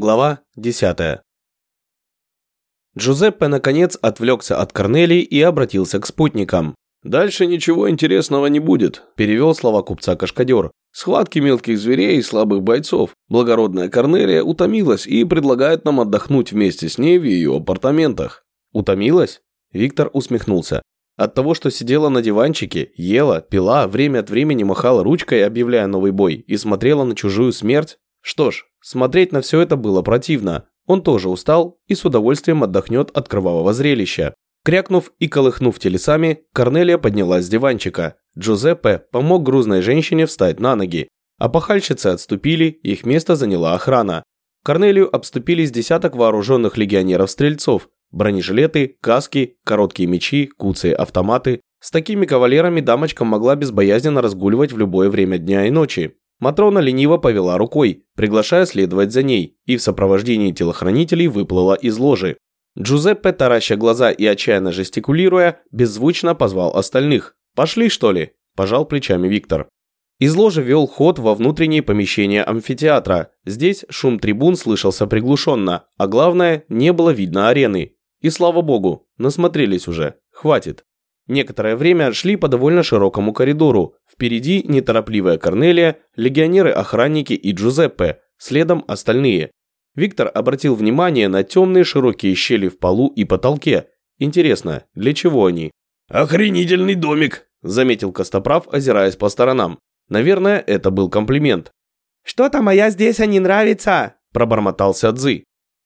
Глава 10. Джузеппе наконец отвлекся от Корнелии и обратился к спутникам. «Дальше ничего интересного не будет», – перевел слова купца Кашкадер. «Схватки мелких зверей и слабых бойцов. Благородная Корнелия утомилась и предлагает нам отдохнуть вместе с ней в ее апартаментах». «Утомилась?» Виктор усмехнулся. От того, что сидела на диванчике, ела, пила, время от времени махала ручкой, объявляя новый бой, и смотрела на чужую смерть? Что ж, смотреть на все это было противно. Он тоже устал и с удовольствием отдохнет от кровавого зрелища. Крякнув и колыхнув телесами, Корнелия поднялась с диванчика. Джузеппе помог грузной женщине встать на ноги. А пахальщицы отступили, их место заняла охрана. Корнелию обступили с десяток вооруженных легионеров-стрельцов. Бронежилеты, каски, короткие мечи, куцы, автоматы. С такими кавалерами дамочка могла безбоязненно разгуливать в любое время дня и ночи. Матрона лениво повела рукой, приглашая следовать за ней, и в сопровождении телохранителей выплыла из ложи. Джузеппе, тараща глаза и отчаянно жестикулируя, беззвучно позвал остальных. «Пошли, что ли?» – пожал плечами Виктор. Из ложи вел ход во внутренние помещения амфитеатра. Здесь шум трибун слышался приглушенно, а главное, не было видно арены. И слава богу, насмотрелись уже, хватит. Некоторое время шли по довольно широкому коридору. Впереди неторопливая Корнелия, легионеры-охранники и Джузеппе, следом остальные. Виктор обратил внимание на темные широкие щели в полу и потолке. Интересно, для чего они? «Охренительный домик», – заметил Костоправ, озираясь по сторонам. Наверное, это был комплимент. «Что-то моя здесь, а не нравится», – пробормотал Сядзы.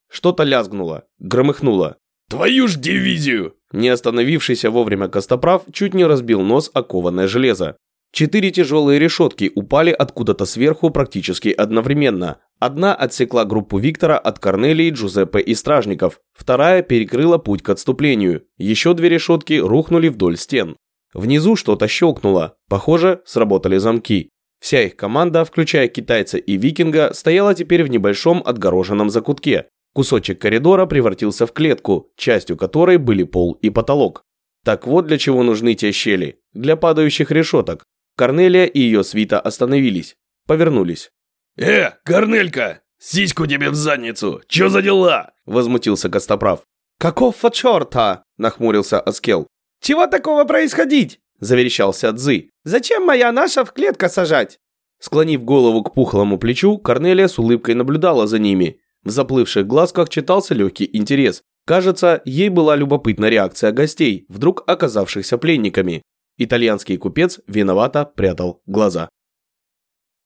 Что-то лязгнуло, громыхнуло. «Твою ж дивизию!» Не остановившийся вовремя Костоправ чуть не разбил нос о кованое железо. Четыре тяжелые решетки упали откуда-то сверху практически одновременно. Одна отсекла группу Виктора от Корнелии, Джузеппе и стражников. Вторая перекрыла путь к отступлению. Еще две решетки рухнули вдоль стен. Внизу что-то щелкнуло. Похоже, сработали замки. Вся их команда, включая китайца и викинга, стояла теперь в небольшом отгороженном закутке. Кусочек коридора превратился в клетку, частью которой были пол и потолок. Так вот для чего нужны те щели. Для падающих решеток. Корнелия и ее свита остановились. Повернулись. «Э, Корнелька! Сиську тебе в задницу! Чё за дела?» Возмутился Костоправ. «Какого черта?» – нахмурился Аскел. «Чего такого происходить?» – заверещался Цзы. «Зачем моя наша в клетка сажать?» Склонив голову к пухлому плечу, Корнелия с улыбкой наблюдала за ними. В заплывших глазках читался легкий интерес. Кажется, ей была любопытна реакция гостей, вдруг оказавшихся пленниками. Итальянский купец виновато прятал глаза.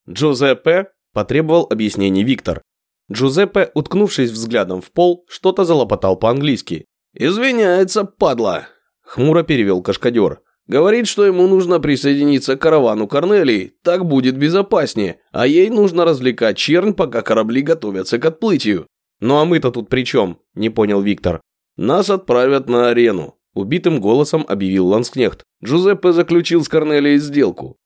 «Джузеппе?» – потребовал объяснений Виктор. Джузеппе, уткнувшись взглядом в пол, что-то залопотал по-английски. «Извиняется, падла!» – хмуро перевел кашкадер. Говорит, что ему нужно присоединиться к каравану Корнелии, так будет безопаснее, а ей нужно развлекать чернь, пока корабли готовятся к отплытию. Ну а мы-то тут при чем? Не понял Виктор. Нас отправят на арену. Убитым голосом объявил Ланскнехт. Джузеппе заключил с Корнелией сделку.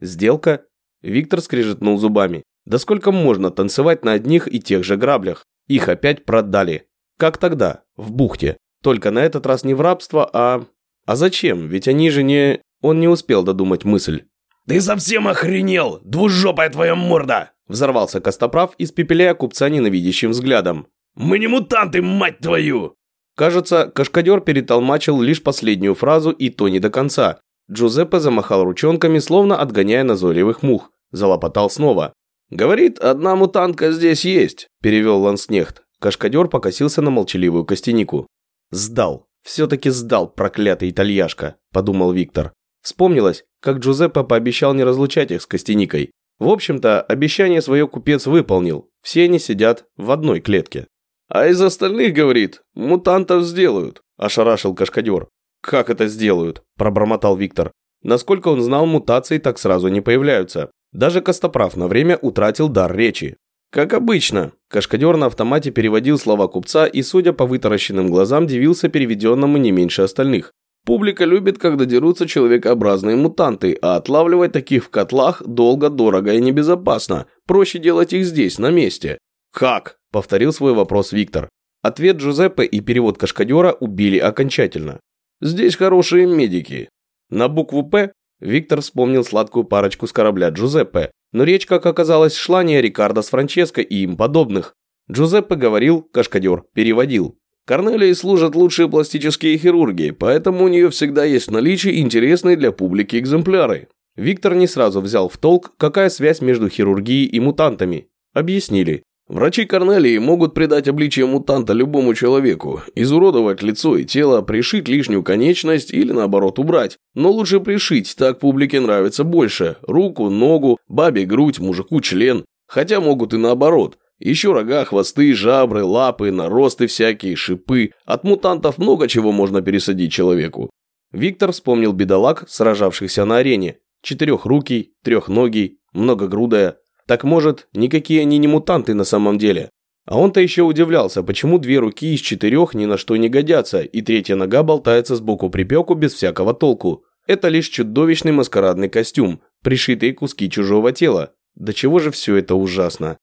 Сделка? Виктор скрежетнул зубами. Да сколько можно танцевать на одних и тех же граблях? Их опять продали. Как тогда? В бухте. Только на этот раз не в рабство, а а зачем? Ведь они же не... Он не успел додумать мысль. «Ты совсем охренел, двужопая твоя морда!» Взорвался Костоправ, испепеляя купца ненавидящим взглядом. «Мы не мутанты, мать твою!» Кажется, Кашкадер перетолмачил лишь последнюю фразу и то не до конца. Джузеппе замахал ручонками, словно отгоняя назойливых мух. Залопотал снова. «Говорит, одна мутантка здесь есть», – перевел Ланснехт. Кашкадер покосился на молчаливую костянику. «Сдал. «Все-таки сдал, проклятый итальяшка», – подумал Виктор. Вспомнилось, как Джузеппе пообещал не разлучать их с Костяникой. В общем-то, обещание свое купец выполнил. Все они сидят в одной клетке. «А из остальных, говорит, мутантов сделают», – ошарашил Кашкадер. «Как это сделают?» – пробормотал Виктор. Насколько он знал, мутации так сразу не появляются. Даже Костоправ на время утратил дар речи. Как обычно, Кашкадер на автомате переводил слова купца и, судя по вытаращенным глазам, дивился переведенному не меньше остальных. Публика любит, когда дерутся человекообразные мутанты, а отлавливать таких в котлах долго, дорого и небезопасно. Проще делать их здесь, на месте. «Как?» – повторил свой вопрос Виктор. Ответ Джузеппе и перевод Кашкадера убили окончательно. «Здесь хорошие медики». На букву «П» Виктор вспомнил сладкую парочку с корабля Джузеппе, но речь, как оказалось, шла не о Рикардо с Франческо и им подобных. Джузеппе говорил, Кашкадер переводил. Корнелии служат лучшие пластические хирурги, поэтому у нее всегда есть в наличии интересные для публики экземпляры. Виктор не сразу взял в толк, какая связь между хирургией и мутантами. Объяснили. Врачи Корнелии могут придать обличие мутанта любому человеку, изуродовать лицо и тело, пришить лишнюю конечность или наоборот убрать. Но лучше пришить, так публике нравится больше. Руку, ногу, бабе грудь, мужику член. Хотя могут и наоборот. Еще рога, хвосты, жабры, лапы, наросты всякие, шипы. От мутантов много чего можно пересадить человеку. Виктор вспомнил бедолаг, сражавшихся на арене. Четырехрукий, трехногий, многогрудая. Так может, никакие они не мутанты на самом деле. А он-то еще удивлялся, почему две руки из четырех ни на что не годятся, и третья нога болтается сбоку припеку без всякого толку. Это лишь чудовищный маскарадный костюм, пришитые куски чужого тела. До чего же все это ужасно.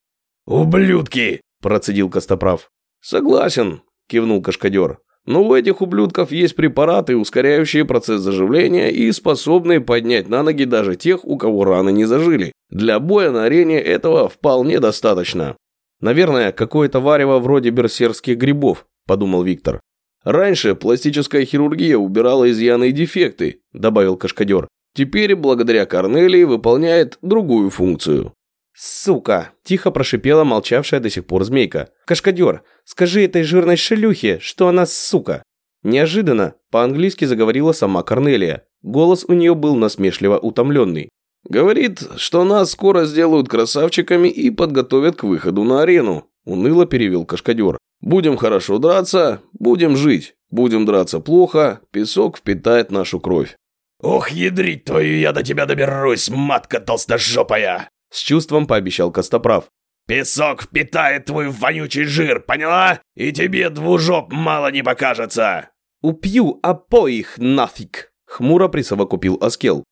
«Ублюдки!» – процедил Костоправ. «Согласен», – кивнул Кашкадер. «Но у этих ублюдков есть препараты, ускоряющие процесс заживления и способные поднять на ноги даже тех, у кого раны не зажили. Для боя на арене этого вполне достаточно». «Наверное, какое-то варево вроде берсерских грибов», – подумал Виктор. «Раньше пластическая хирургия убирала изъяны и дефекты», – добавил Кашкадер. «Теперь, благодаря Корнелии, выполняет другую функцию». «Сука!» – тихо прошипела молчавшая до сих пор змейка. «Кашкадер, скажи этой жирной шелюхе, что она сука!» Неожиданно по-английски заговорила сама Корнелия. Голос у нее был насмешливо утомленный. «Говорит, что нас скоро сделают красавчиками и подготовят к выходу на арену», – уныло перевел Кашкадер. «Будем хорошо драться, будем жить. Будем драться плохо, песок впитает нашу кровь». «Ох, ядрить твою, я до тебя доберусь, матка толстожопая!» С чувством пообещал Костоправ. «Песок впитает твой вонючий жир, поняла? И тебе двужоп мало не покажется!» «Упью обоих нафиг!» Хмуро присовокупил Аскел.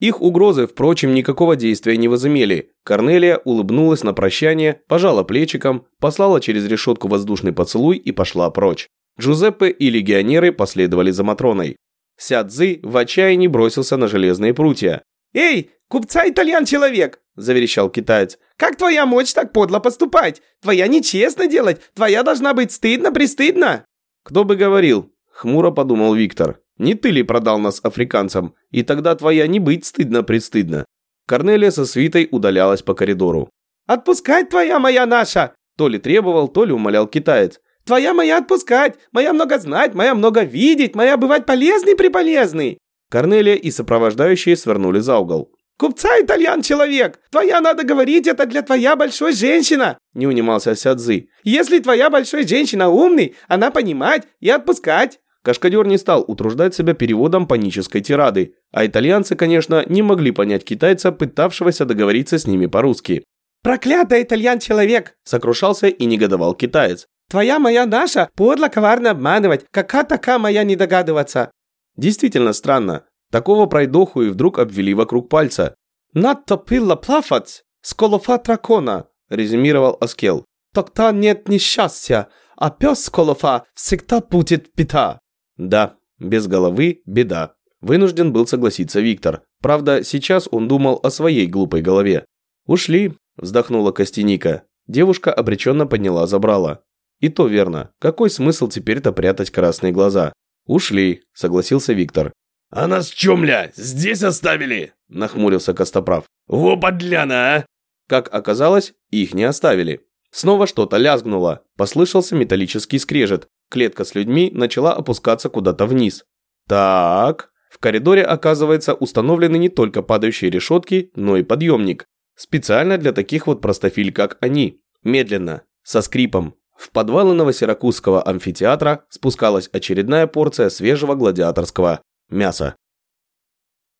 Их угрозы, впрочем, никакого действия не возымели. Корнелия улыбнулась на прощание, пожала плечиком, послала через решетку воздушный поцелуй и пошла прочь. Джузеппе и легионеры последовали за Матроной. Сядзы в отчаянии бросился на железные прутья. «Эй, купца итальян-человек!» – заверещал китаец. «Как твоя мочь так подло поступать? Твоя нечестно делать, твоя должна быть стыдно-престыдно!» «Кто бы говорил?» – хмуро подумал Виктор. «Не ты ли продал нас африканцам? И тогда твоя не быть стыдно-престыдно». Корнелия со свитой удалялась по коридору. «Отпускать твоя моя наша!» То ли требовал, то ли умолял китаец. «Твоя моя отпускать! Моя много знать, моя много видеть, моя бывать полезный-приполезный!» Корнелия и сопровождающие свернули за угол. «Купца итальян-человек! Твоя, надо говорить, это для твоя большой женщина!» Не унимался Сядзы. «Если твоя большой женщина умный, она понимать и отпускать!» Кашкадер не стал утруждать себя переводом панической тирады, а итальянцы, конечно, не могли понять китайца, пытавшегося договориться с ними по-русски. «Проклятый итальян-человек!» – сокрушался и негодовал китаец. «Твоя моя наша подло коварно обманывать, кака такая моя не догадываться!» Действительно странно. Такого пройдоху и вдруг обвели вокруг пальца. «Надто пилла плафать, сколофа дракона», – резюмировал Аскел. «Тогда нет несчастья, а пес сколофа всегда будет беда». Да, без головы беда. Вынужден был согласиться Виктор. Правда, сейчас он думал о своей глупой голове. «Ушли», – вздохнула Костяника. Девушка обреченно подняла забрала. И то верно. Какой смысл теперь-то прятать красные глаза? «Ушли», – согласился Виктор. «А нас чумля здесь оставили?» – нахмурился Костоправ. «Во подляна, а!» Как оказалось, их не оставили. Снова что-то лязгнуло, послышался металлический скрежет. Клетка с людьми начала опускаться куда-то вниз. Так, в коридоре, оказывается, установлены не только падающие решетки, но и подъемник. Специально для таких вот простофиль, как они. Медленно, со скрипом, в подвалы Новосиракузского амфитеатра спускалась очередная порция свежего гладиаторского мяса.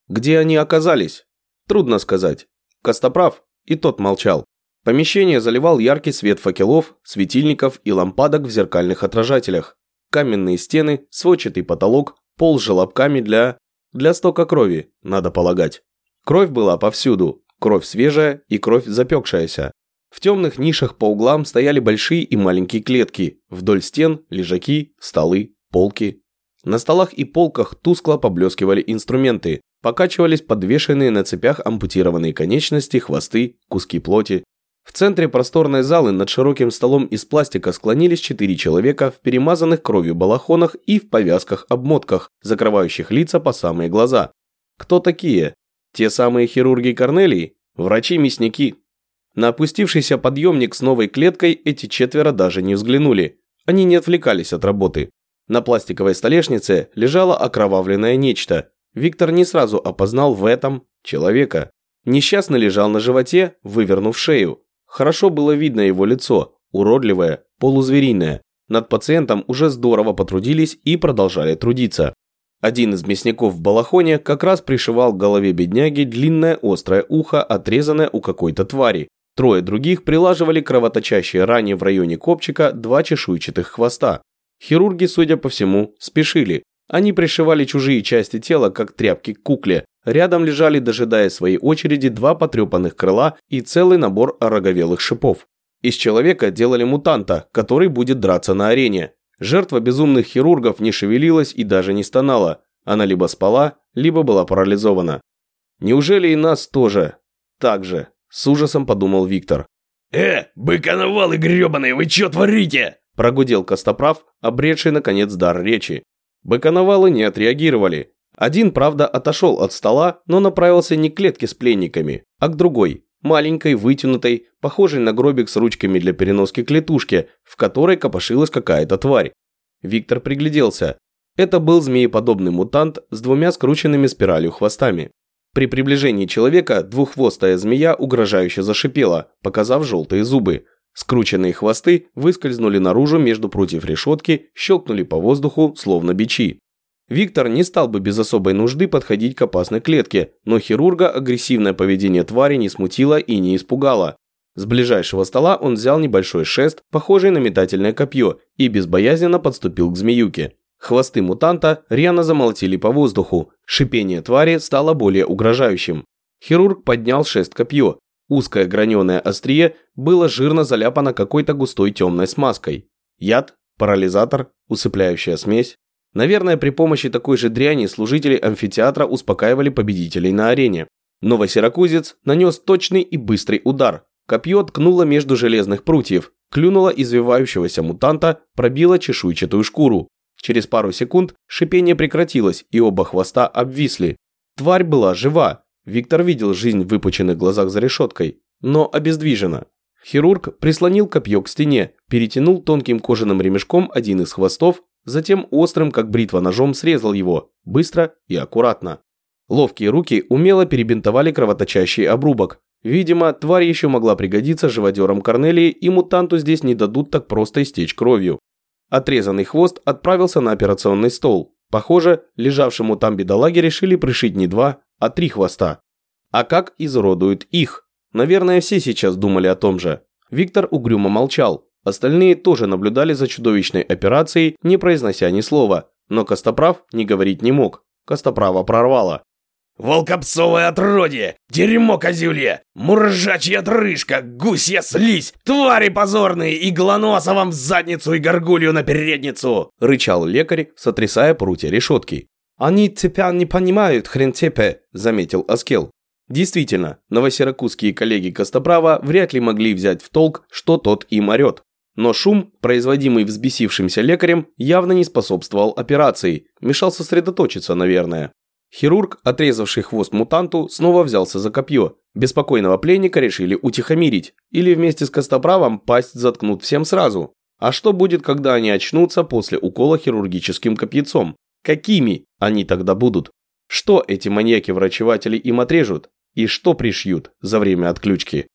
Где они оказались? Трудно сказать. Костоправ и тот молчал. Помещение заливал яркий свет факелов, светильников и лампадок в зеркальных отражателях. Каменные стены, сводчатый потолок, пол с желобками для... для стока крови, надо полагать. Кровь была повсюду, кровь свежая и кровь запекшаяся. В темных нишах по углам стояли большие и маленькие клетки, вдоль стен – лежаки, столы, полки. На столах и полках тускло поблескивали инструменты, покачивались подвешенные на цепях ампутированные конечности, хвосты, куски плоти. В центре просторной залы над широким столом из пластика склонились четыре человека в перемазанных кровью балахонах и в повязках-обмотках, закрывающих лица по самые глаза. Кто такие? Те самые хирурги Корнелии? Врачи-мясники. На опустившийся подъемник с новой клеткой эти четверо даже не взглянули. Они не отвлекались от работы. На пластиковой столешнице лежало окровавленное нечто. Виктор не сразу опознал в этом человека. Несчастный лежал на животе, вывернув шею. Хорошо было видно его лицо, уродливое, полузвериное. Над пациентом уже здорово потрудились и продолжали трудиться. Один из мясников в балахоне как раз пришивал к голове бедняги длинное острое ухо, отрезанное у какой-то твари. Трое других прилаживали кровоточащие ране в районе копчика два чешуйчатых хвоста. Хирурги, судя по всему, спешили. Они пришивали чужие части тела, как тряпки к кукле, Рядом лежали, дожидая своей очереди, два потрепанных крыла и целый набор роговелых шипов. Из человека делали мутанта, который будет драться на арене. Жертва безумных хирургов не шевелилась и даже не стонала. Она либо спала, либо была парализована. Неужели и нас тоже? Так же, с ужасом подумал Виктор. «Э, быконовалы гребаные, вы чё творите?» Прогудел Костоправ, обретший наконец дар речи. Быконовалы не отреагировали. Один, правда, отошел от стола, но направился не к клетке с пленниками, а к другой, маленькой, вытянутой, похожей на гробик с ручками для переноски клетушки, в которой копошилась какая-то тварь. Виктор пригляделся. Это был змееподобный мутант с двумя скрученными спиралью хвостами. При приближении человека двуххвостая змея угрожающе зашипела, показав желтые зубы. Скрученные хвосты выскользнули наружу между прутьев решетки, щелкнули по воздуху, словно бичи. Виктор не стал бы без особой нужды подходить к опасной клетке, но хирурга агрессивное поведение твари не смутило и не испугало. С ближайшего стола он взял небольшой шест, похожий на метательное копье, и безбоязненно подступил к змеюке. Хвосты мутанта рьяно замолотили по воздуху, шипение твари стало более угрожающим. Хирург поднял шест копье. Узкое граненое острие было жирно заляпано какой-то густой темной смазкой. Яд, парализатор, усыпляющая смесь. Наверное, при помощи такой же дряни служители амфитеатра успокаивали победителей на арене. Новосиракузец нанес точный и быстрый удар. Копье ткнуло между железных прутьев, клюнуло извивающегося мутанта, пробило чешуйчатую шкуру. Через пару секунд шипение прекратилось, и оба хвоста обвисли. Тварь была жива. Виктор видел жизнь в выпученных глазах за решеткой, но обездвижена. Хирург прислонил копье к стене, перетянул тонким кожаным ремешком один из хвостов Затем острым, как бритва ножом, срезал его, быстро и аккуратно. Ловкие руки умело перебинтовали кровоточащий обрубок. Видимо, тварь еще могла пригодиться живодерам Корнелии, и мутанту здесь не дадут так просто истечь кровью. Отрезанный хвост отправился на операционный стол. Похоже, лежавшему там бедолаге решили пришить не два, а три хвоста. А как изуродуют их? Наверное, все сейчас думали о том же. Виктор угрюмо молчал, Остальные тоже наблюдали за чудовищной операцией, не произнося ни слова. Но Костоправ не говорить не мог. Костоправа прорвало. «Волкопсовое отродье! Дерьмо козюлье! Муржачья трышка! Гусья слизь! Твари позорные! Иглоноса вам в задницу и горгулью на передницу!» Рычал лекарь, сотрясая прутья решетки. «Они тебя не понимают, хрен тебе», заметил Аскел. Действительно, новосиракузские коллеги Костоправа вряд ли могли взять в толк, что тот им орет. Но шум, производимый взбесившимся лекарем, явно не способствовал операции, мешал сосредоточиться, наверное. Хирург, отрезавший хвост мутанту, снова взялся за копье. Беспокойного пленника решили утихомирить, или вместе с Костоправом пасть заткнут всем сразу. А что будет, когда они очнутся после укола хирургическим копьецом? Какими они тогда будут? Что эти маньяки-врачеватели им отрежут? И что пришьют за время отключки?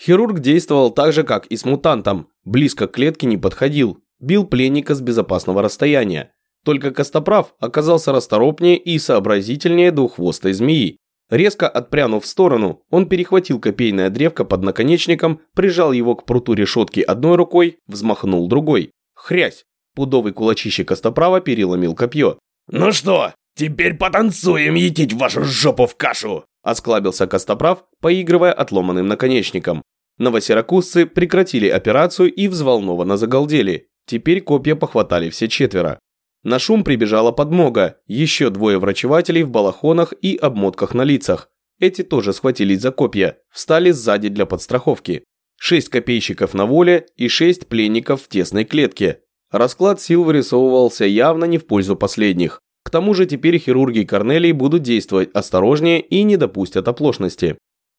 Хирург действовал так же, как и с мутантом. Близко к клетке не подходил. Бил пленника с безопасного расстояния. Только Костоправ оказался расторопнее и сообразительнее двуххвостой змеи. Резко отпрянув в сторону, он перехватил копейное древко под наконечником, прижал его к пруту решетки одной рукой, взмахнул другой. Хрясь! Пудовый кулачище Костоправа переломил копье. «Ну что, теперь потанцуем етить вашу жопу в кашу!» Осклабился Костоправ, поигрывая отломанным наконечником. Новосиракузцы прекратили операцию и взволнованно загалдели. Теперь копья похватали все четверо. На шум прибежала подмога, еще двое врачевателей в балахонах и обмотках на лицах. Эти тоже схватились за копья, встали сзади для подстраховки. Шесть копейщиков на воле и шесть пленников в тесной клетке. Расклад сил вырисовывался явно не в пользу последних. К тому же теперь хирурги Корнелии будут действовать осторожнее и не допустят оплошности.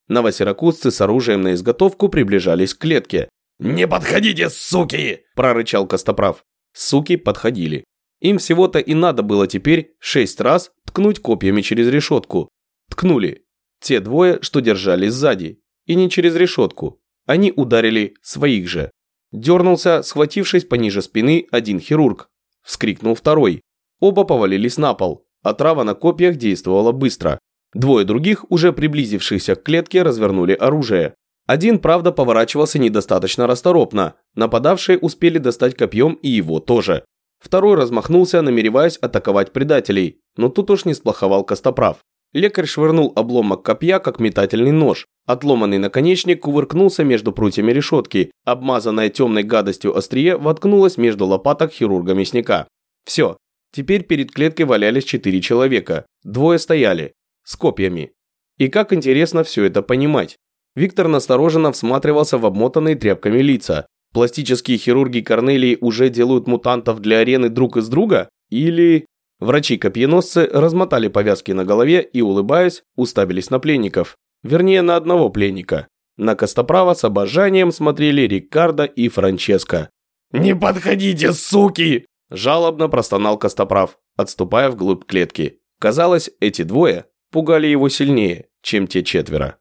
Новосиракузцы с оружием на изготовку приближались к клетке. «Не подходите, суки!» – прорычал Костоправ. Суки подходили. Им всего-то и надо было теперь шесть раз ткнуть копьями через решетку. Ткнули. Те двое, что держались сзади. И не через решетку. Они ударили своих же. Дернулся, схватившись пониже спины, один хирург. Вскрикнул второй. Оба повалились на пол, а трава на копьях действовала быстро. Двое других, уже приблизившихся к клетке, развернули оружие. Один, правда, поворачивался недостаточно расторопно. Нападавшие успели достать копьем и его тоже. Второй размахнулся, намереваясь атаковать предателей, но тут уж не сплоховал Костоправ. Лекарь швырнул обломок копья, как метательный нож. Отломанный наконечник кувыркнулся между прутьями решетки. Обмазанная темной гадостью острие воткнулось между лопаток хирурга-мясника. Все. Теперь перед клеткой валялись четыре человека. Двое стояли. С копьями. И как интересно все это понимать. Виктор настороженно всматривался в обмотанные тряпками лица. Пластические хирурги Корнелии уже делают мутантов для арены друг из друга? Или... Врачи-копьеносцы размотали повязки на голове и, улыбаясь, уставились на пленников. Вернее, на одного пленника. На Костоправа с обожанием смотрели Рикардо и Франческо. «Не подходите, суки!» Жалобно простонал Костоправ, отступая вглубь клетки. Казалось, эти двое пугали его сильнее, чем те четверо.